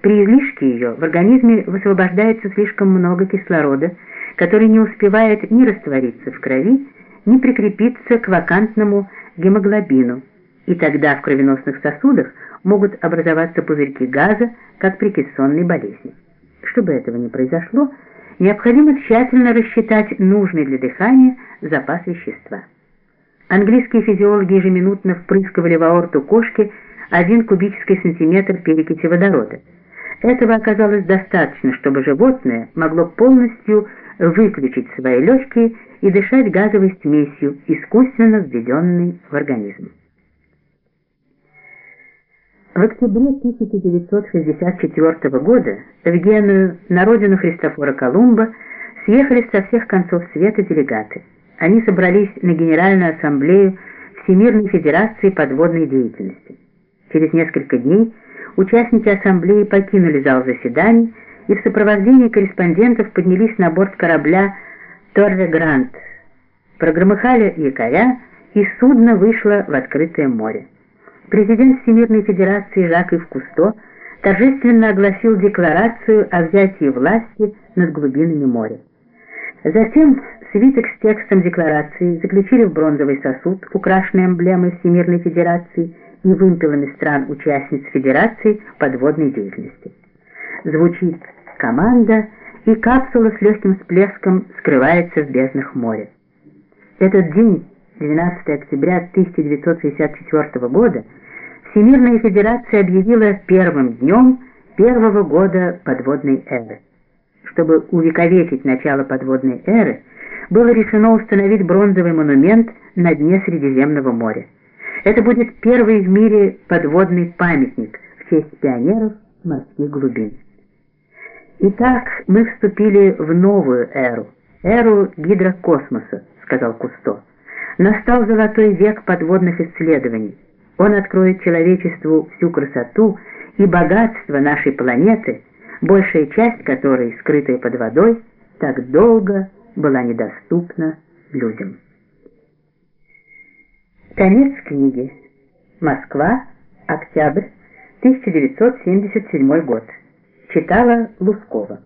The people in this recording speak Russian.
При излишке ее в организме высвобождается слишком много кислорода, который не успевает ни раствориться в крови, ни прикрепиться к вакантному гемоглобину, и тогда в кровеносных сосудах могут образоваться пузырьки газа, как при кессонной болезни. Чтобы этого не произошло, необходимо тщательно рассчитать нужный для дыхания запас вещества. Английские физиологи ежеминутно впрыскивали в аорту кошки один кубический сантиметр перекиси водорода. Этого оказалось достаточно, чтобы животное могло полностью выключить свои легкие и дышать газовой смесью, искусственно введенной в организм. В октябре 1964 года в Геную, на родину Христофора Колумба, съехались со всех концов света делегаты. Они собрались на Генеральную ассамблею Всемирной Федерации подводной деятельности. Через несколько дней участники ассамблеи покинули зал заседаний и в сопровождении корреспондентов поднялись на борт корабля «Торре Грант», прогромыхали якоря, и судно вышло в открытое море. Президент Всемирной Федерации Жак Ив Кусто торжественно огласил декларацию о взятии власти над глубинами моря. Затем свиток с текстом декларации заключили в бронзовый сосуд, украшенный эмблемой Всемирной Федерации и вымпелами стран-участниц Федерации подводной деятельности. Звучит команда, и капсула с легким всплеском скрывается в безднах моря. Этот день, 12 октября 1964 года, Всемирная Федерация объявила первым днем первого года подводной эры. Чтобы увековечить начало подводной эры, было решено установить бронзовый монумент на дне Средиземного моря. Это будет первый в мире подводный памятник в честь пионеров морских глубин. Итак, мы вступили в новую эру, эру гидрокосмоса, сказал Кусто. Настал золотой век подводных исследований. Он откроет человечеству всю красоту и богатство нашей планеты, большая часть которой, скрытая под водой, так долго была недоступна людям. Конец книги. Москва, октябрь, 1977 год. Читала Лускова.